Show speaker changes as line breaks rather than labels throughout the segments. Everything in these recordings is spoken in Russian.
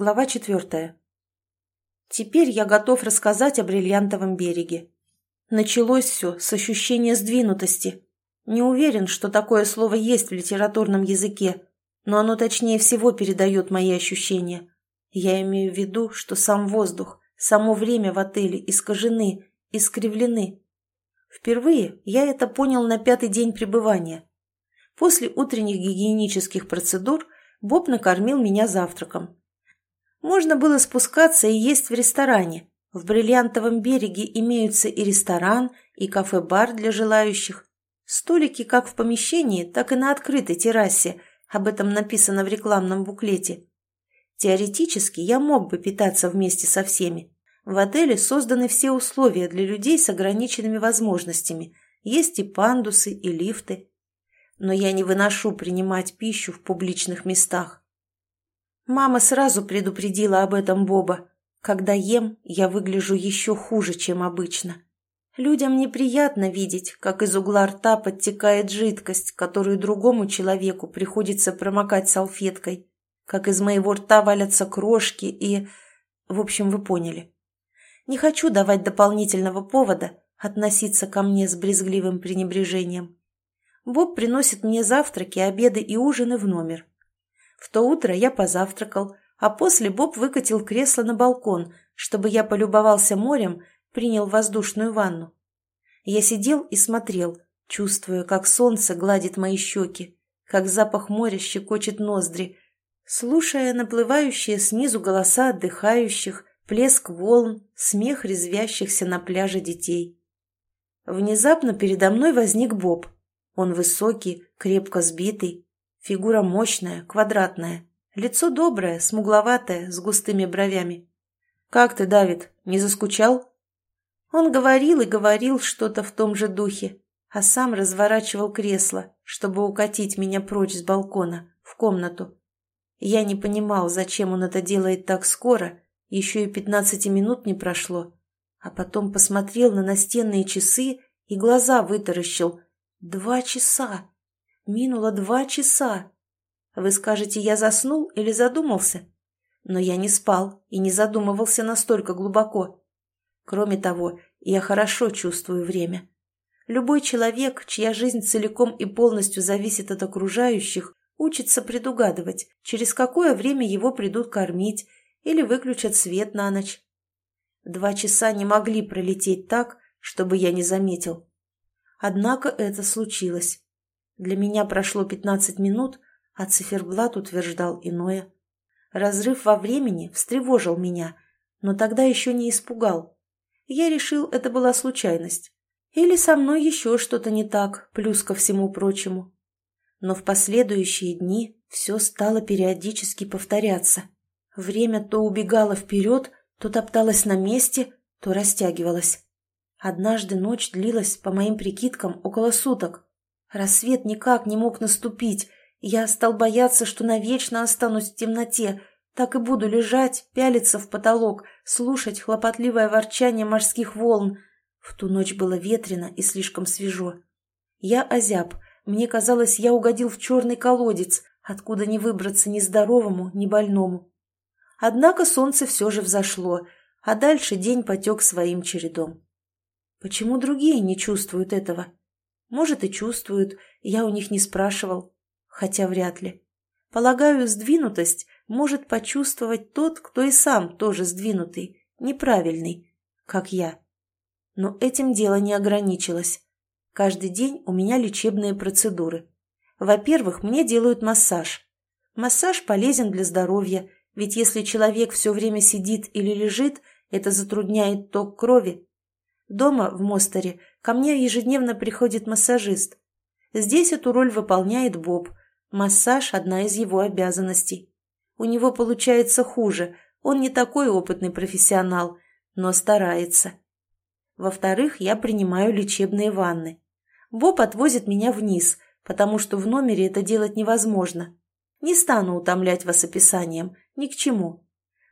Глава четвертая. Теперь я готов рассказать о бриллиантовом береге. Началось все с ощущения сдвинутости. Не уверен, что такое слово есть в литературном языке, но оно точнее всего передает мои ощущения. Я имею в виду, что сам воздух, само время в отеле искажены, искривлены. Впервые я это понял на пятый день пребывания. После утренних гигиенических процедур Боб накормил меня завтраком. Можно было спускаться и есть в ресторане. В Бриллиантовом береге имеются и ресторан, и кафе-бар для желающих. Столики как в помещении, так и на открытой террасе. Об этом написано в рекламном буклете. Теоретически я мог бы питаться вместе со всеми. В отеле созданы все условия для людей с ограниченными возможностями. Есть и пандусы, и лифты. Но я не выношу принимать пищу в публичных местах. Мама сразу предупредила об этом Боба. Когда ем, я выгляжу еще хуже, чем обычно. Людям неприятно видеть, как из угла рта подтекает жидкость, которую другому человеку приходится промокать салфеткой, как из моего рта валятся крошки и... В общем, вы поняли. Не хочу давать дополнительного повода относиться ко мне с брезгливым пренебрежением. Боб приносит мне завтраки, обеды и ужины в номер. В то утро я позавтракал, а после Боб выкатил кресло на балкон, чтобы я полюбовался морем, принял воздушную ванну. Я сидел и смотрел, чувствуя, как солнце гладит мои щеки, как запах моря щекочет ноздри, слушая наплывающие снизу голоса отдыхающих, плеск волн, смех резвящихся на пляже детей. Внезапно передо мной возник Боб. Он высокий, крепко сбитый, Фигура мощная, квадратная. Лицо доброе, смугловатое, с густыми бровями. «Как ты, Давид, не заскучал?» Он говорил и говорил что-то в том же духе, а сам разворачивал кресло, чтобы укатить меня прочь с балкона, в комнату. Я не понимал, зачем он это делает так скоро, еще и пятнадцати минут не прошло. А потом посмотрел на настенные часы и глаза вытаращил. Два часа! Минуло два часа. Вы скажете, я заснул или задумался? Но я не спал и не задумывался настолько глубоко. Кроме того, я хорошо чувствую время. Любой человек, чья жизнь целиком и полностью зависит от окружающих, учится предугадывать, через какое время его придут кормить или выключат свет на ночь. Два часа не могли пролететь так, чтобы я не заметил. Однако это случилось. Для меня прошло 15 минут, а циферблат утверждал иное. Разрыв во времени встревожил меня, но тогда еще не испугал. Я решил, это была случайность. Или со мной еще что-то не так, плюс ко всему прочему. Но в последующие дни все стало периодически повторяться. Время то убегало вперед, то топталось на месте, то растягивалось. Однажды ночь длилась, по моим прикидкам, около суток. Рассвет никак не мог наступить. Я стал бояться, что навечно останусь в темноте. Так и буду лежать, пялиться в потолок, слушать хлопотливое ворчание морских волн. В ту ночь было ветрено и слишком свежо. Я озяб. Мне казалось, я угодил в черный колодец, откуда не выбраться ни здоровому, ни больному. Однако солнце все же взошло, а дальше день потек своим чередом. Почему другие не чувствуют этого? Может, и чувствуют, я у них не спрашивал, хотя вряд ли. Полагаю, сдвинутость может почувствовать тот, кто и сам тоже сдвинутый, неправильный, как я. Но этим дело не ограничилось. Каждый день у меня лечебные процедуры. Во-первых, мне делают массаж. Массаж полезен для здоровья, ведь если человек все время сидит или лежит, это затрудняет ток крови, Дома, в Мостере, ко мне ежедневно приходит массажист. Здесь эту роль выполняет Боб. Массаж – одна из его обязанностей. У него получается хуже, он не такой опытный профессионал, но старается. Во-вторых, я принимаю лечебные ванны. Боб отвозит меня вниз, потому что в номере это делать невозможно. Не стану утомлять вас описанием, ни к чему.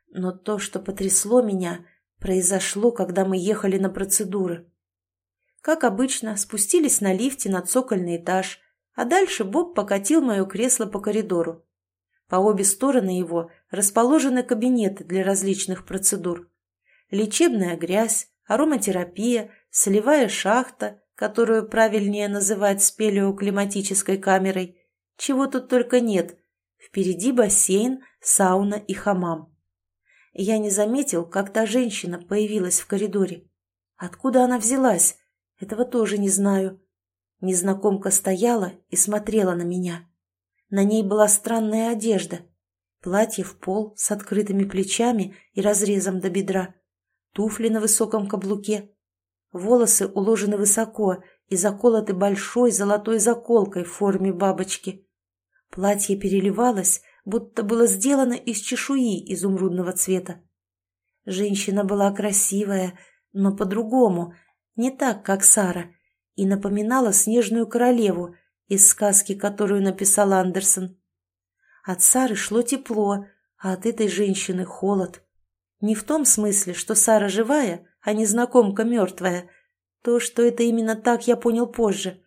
Но то, что потрясло меня – произошло, когда мы ехали на процедуры. Как обычно, спустились на лифте на цокольный этаж, а дальше Боб покатил мое кресло по коридору. По обе стороны его расположены кабинеты для различных процедур. Лечебная грязь, ароматерапия, солевая шахта, которую правильнее называть спелеоклиматической камерой. Чего тут только нет. Впереди бассейн, сауна и хамам. Я не заметил, как та женщина появилась в коридоре. Откуда она взялась? Этого тоже не знаю. Незнакомка стояла и смотрела на меня. На ней была странная одежда. Платье в пол с открытыми плечами и разрезом до бедра. Туфли на высоком каблуке. Волосы уложены высоко и заколоты большой золотой заколкой в форме бабочки. Платье переливалось, будто было сделано из чешуи изумрудного цвета. Женщина была красивая, но по-другому, не так, как Сара, и напоминала снежную королеву из сказки, которую написал Андерсон. От Сары шло тепло, а от этой женщины холод. Не в том смысле, что Сара живая, а незнакомка мертвая. То, что это именно так, я понял позже.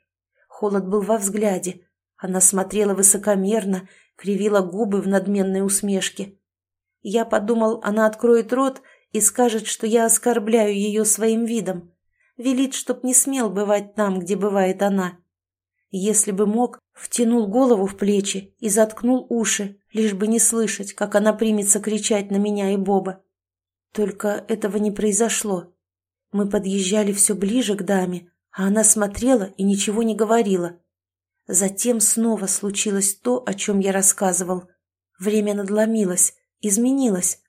Холод был во взгляде. Она смотрела высокомерно, кривила губы в надменной усмешке. Я подумал, она откроет рот и скажет, что я оскорбляю ее своим видом. Велит, чтоб не смел бывать там, где бывает она. Если бы мог, втянул голову в плечи и заткнул уши, лишь бы не слышать, как она примется кричать на меня и Боба. Только этого не произошло. Мы подъезжали все ближе к даме, а она смотрела и ничего не говорила. Затем снова случилось то, о чем я рассказывал. Время надломилось, изменилось.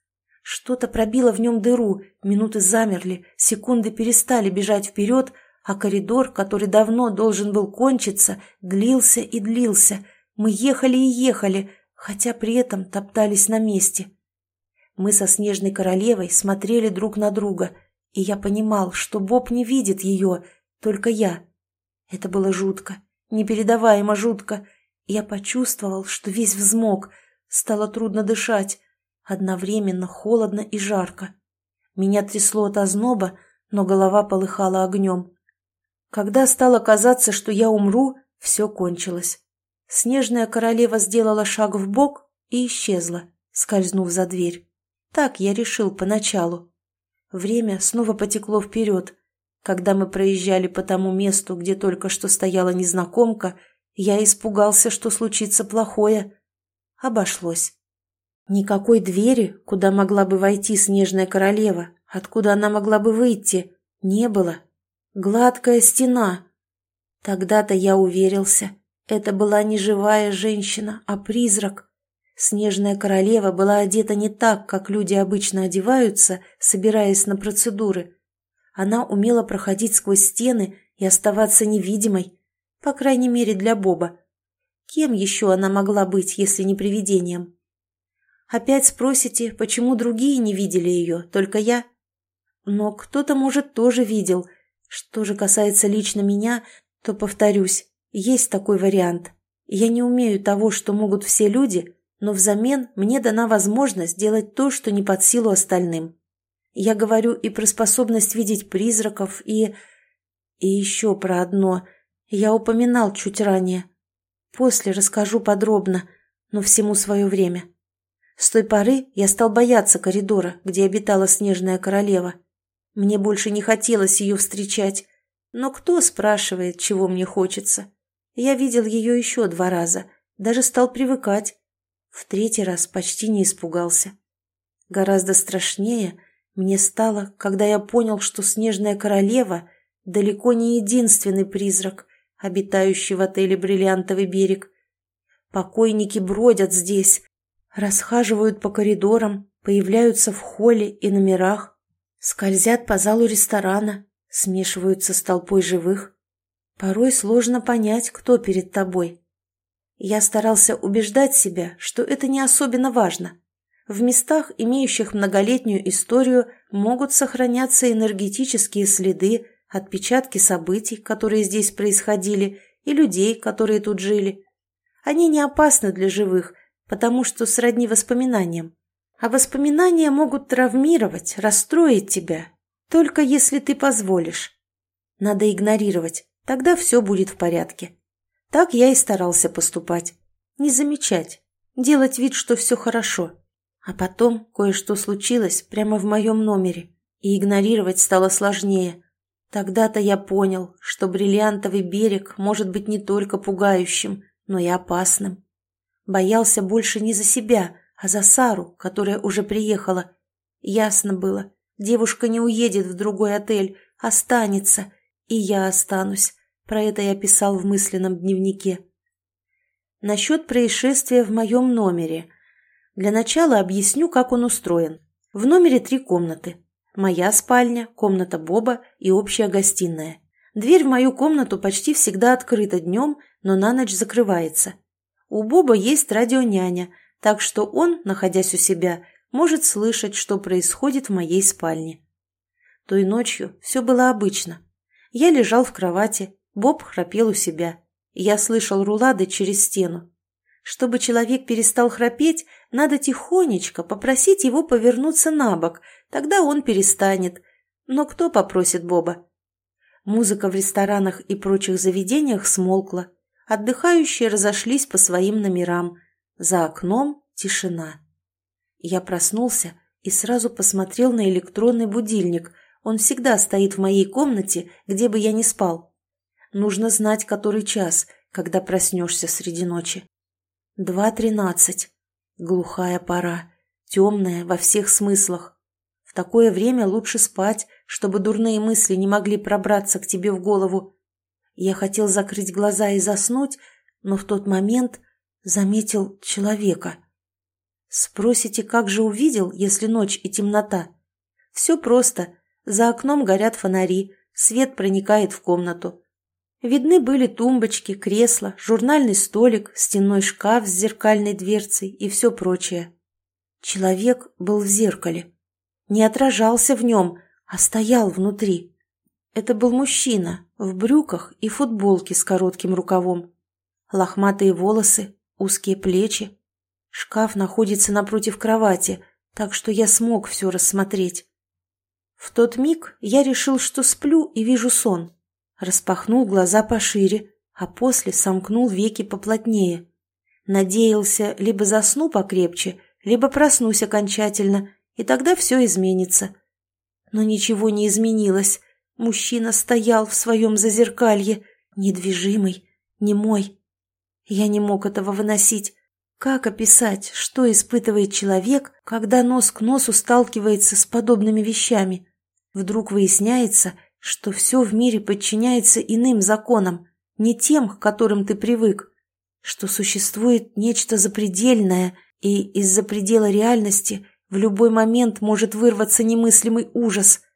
Что-то пробило в нем дыру, минуты замерли, секунды перестали бежать вперед, а коридор, который давно должен был кончиться, длился и длился. Мы ехали и ехали, хотя при этом топтались на месте. Мы со Снежной Королевой смотрели друг на друга, и я понимал, что Боб не видит ее, только я. Это было жутко, непередаваемо жутко. Я почувствовал, что весь взмок, стало трудно дышать, одновременно холодно и жарко. Меня трясло от озноба, но голова полыхала огнем. Когда стало казаться, что я умру, все кончилось. Снежная королева сделала шаг в бок и исчезла, скользнув за дверь. Так я решил поначалу. Время снова потекло вперед. Когда мы проезжали по тому месту, где только что стояла незнакомка, я испугался, что случится плохое. Обошлось. Никакой двери, куда могла бы войти снежная королева, откуда она могла бы выйти, не было. Гладкая стена. Тогда-то я уверился. Это была не живая женщина, а призрак. Снежная королева была одета не так, как люди обычно одеваются, собираясь на процедуры. Она умела проходить сквозь стены и оставаться невидимой, по крайней мере для Боба. Кем еще она могла быть, если не привидением? Опять спросите, почему другие не видели ее, только я? Но кто-то, может, тоже видел. Что же касается лично меня, то, повторюсь, есть такой вариант. Я не умею того, что могут все люди, но взамен мне дана возможность делать то, что не под силу остальным. Я говорю и про способность видеть призраков, и... И еще про одно. Я упоминал чуть ранее. После расскажу подробно, но всему свое время. С той поры я стал бояться коридора, где обитала снежная королева. Мне больше не хотелось ее встречать. Но кто спрашивает, чего мне хочется? Я видел ее еще два раза, даже стал привыкать. В третий раз почти не испугался. Гораздо страшнее мне стало, когда я понял, что снежная королева далеко не единственный призрак, обитающий в отеле «Бриллиантовый берег». Покойники бродят здесь, расхаживают по коридорам, появляются в холле и номерах, скользят по залу ресторана, смешиваются с толпой живых. Порой сложно понять, кто перед тобой я старался убеждать себя, что это не особенно важно. В местах, имеющих многолетнюю историю, могут сохраняться энергетические следы, отпечатки событий, которые здесь происходили, и людей, которые тут жили. Они не опасны для живых, потому что сродни воспоминаниям. А воспоминания могут травмировать, расстроить тебя, только если ты позволишь. Надо игнорировать, тогда все будет в порядке. Так я и старался поступать. Не замечать, делать вид, что все хорошо. А потом кое-что случилось прямо в моем номере, и игнорировать стало сложнее. Тогда-то я понял, что бриллиантовый берег может быть не только пугающим, но и опасным. Боялся больше не за себя, а за Сару, которая уже приехала. Ясно было, девушка не уедет в другой отель, останется, и я останусь. Про это я писал в мысленном дневнике. Насчет происшествия в моем номере. Для начала объясню, как он устроен. В номере три комнаты. Моя спальня, комната Боба и общая гостиная. Дверь в мою комнату почти всегда открыта днем, но на ночь закрывается. У Боба есть радионяня, так что он, находясь у себя, может слышать, что происходит в моей спальне. Той ночью все было обычно. Я лежал в кровати, Боб храпел у себя. Я слышал рулады через стену. Чтобы человек перестал храпеть, надо тихонечко попросить его повернуться на бок, тогда он перестанет. Но кто попросит Боба? Музыка в ресторанах и прочих заведениях смолкла. Отдыхающие разошлись по своим номерам. За окном тишина. Я проснулся и сразу посмотрел на электронный будильник. Он всегда стоит в моей комнате, где бы я ни спал. Нужно знать, который час, когда проснешься среди ночи. Два тринадцать. Глухая пора. Темная во всех смыслах. В такое время лучше спать, чтобы дурные мысли не могли пробраться к тебе в голову. Я хотел закрыть глаза и заснуть, но в тот момент заметил человека. Спросите, как же увидел, если ночь и темнота? Все просто. За окном горят фонари, свет проникает в комнату. Видны были тумбочки, кресла, журнальный столик, стенной шкаф с зеркальной дверцей и все прочее. Человек был в зеркале. Не отражался в нем, а стоял внутри. Это был мужчина в брюках и футболке с коротким рукавом. Лохматые волосы, узкие плечи. Шкаф находится напротив кровати, так что я смог все рассмотреть. В тот миг я решил, что сплю и вижу сон. Распахнул глаза пошире, а после сомкнул веки поплотнее. Надеялся, либо засну покрепче, либо проснусь окончательно, и тогда все изменится. Но ничего не изменилось. Мужчина стоял в своем зазеркалье, недвижимый, немой. Я не мог этого выносить. Как описать, что испытывает человек, когда нос к носу сталкивается с подобными вещами? Вдруг выясняется, что все в мире подчиняется иным законам, не тем, к которым ты привык, что существует нечто запредельное, и из-за предела реальности в любой момент может вырваться немыслимый ужас –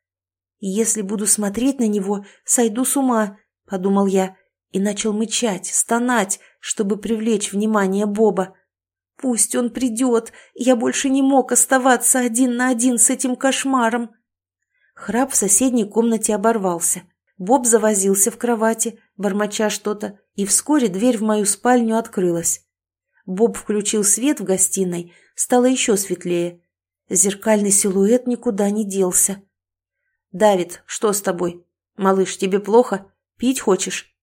если буду смотреть на него, сойду с ума, — подумал я, и начал мычать, стонать, чтобы привлечь внимание Боба. Пусть он придет, я больше не мог оставаться один на один с этим кошмаром. Храп в соседней комнате оборвался. Боб завозился в кровати, бормоча что-то, и вскоре дверь в мою спальню открылась. Боб включил свет в гостиной, стало еще светлее. Зеркальный силуэт никуда не делся. «Давид, что с тобой? Малыш, тебе плохо? Пить хочешь?»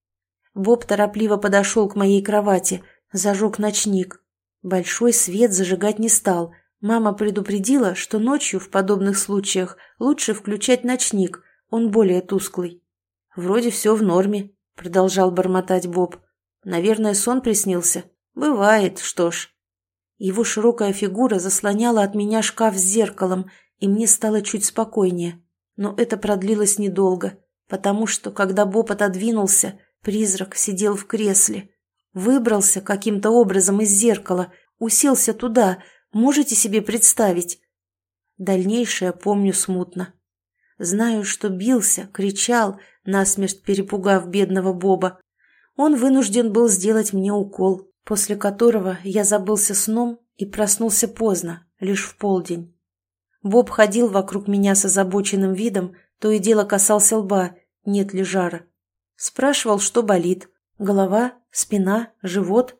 Боб торопливо подошел к моей кровати, зажег ночник. Большой свет зажигать не стал. Мама предупредила, что ночью в подобных случаях лучше включать ночник, он более тусклый. «Вроде все в норме», — продолжал бормотать Боб. «Наверное, сон приснился. Бывает, что ж». Его широкая фигура заслоняла от меня шкаф с зеркалом, и мне стало чуть спокойнее. Но это продлилось недолго, потому что, когда Боб отодвинулся, призрак сидел в кресле. Выбрался каким-то образом из зеркала, уселся туда, можете себе представить? Дальнейшее помню смутно. Знаю, что бился, кричал, насмерть перепугав бедного Боба. Он вынужден был сделать мне укол, после которого я забылся сном и проснулся поздно, лишь в полдень. Боб ходил вокруг меня с озабоченным видом, то и дело касался лба, нет ли жара. Спрашивал, что болит. Голова, спина, живот.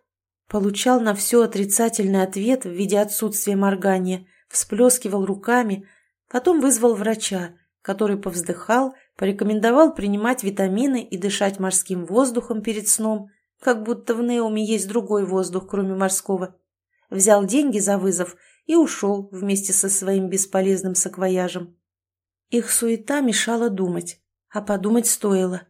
Получал на все отрицательный ответ в виде отсутствия моргания, всплескивал руками, потом вызвал врача, который повздыхал, порекомендовал принимать витамины и дышать морским воздухом перед сном, как будто в Неуме есть другой воздух, кроме морского. Взял деньги за вызов и ушел вместе со своим бесполезным саквояжем. Их суета мешала думать, а подумать стоило.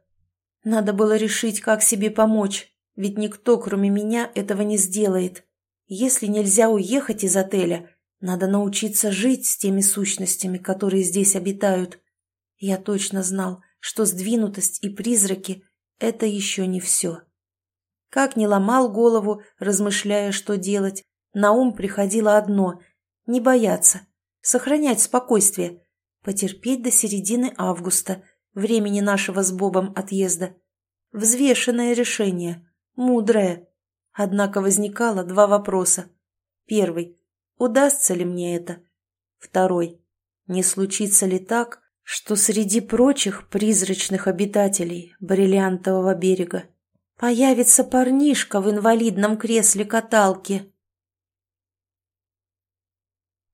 Надо было решить, как себе помочь, ведь никто, кроме меня, этого не сделает. Если нельзя уехать из отеля, надо научиться жить с теми сущностями, которые здесь обитают. Я точно знал, что сдвинутость и призраки – это еще не все. Как ни ломал голову, размышляя, что делать, на ум приходило одно – не бояться, сохранять спокойствие, потерпеть до середины августа, времени нашего с Бобом отъезда. Взвешенное решение, мудрое. Однако возникало два вопроса. Первый – удастся ли мне это? Второй – не случится ли так, что среди прочих призрачных обитателей бриллиантового берега появится парнишка в инвалидном кресле каталки,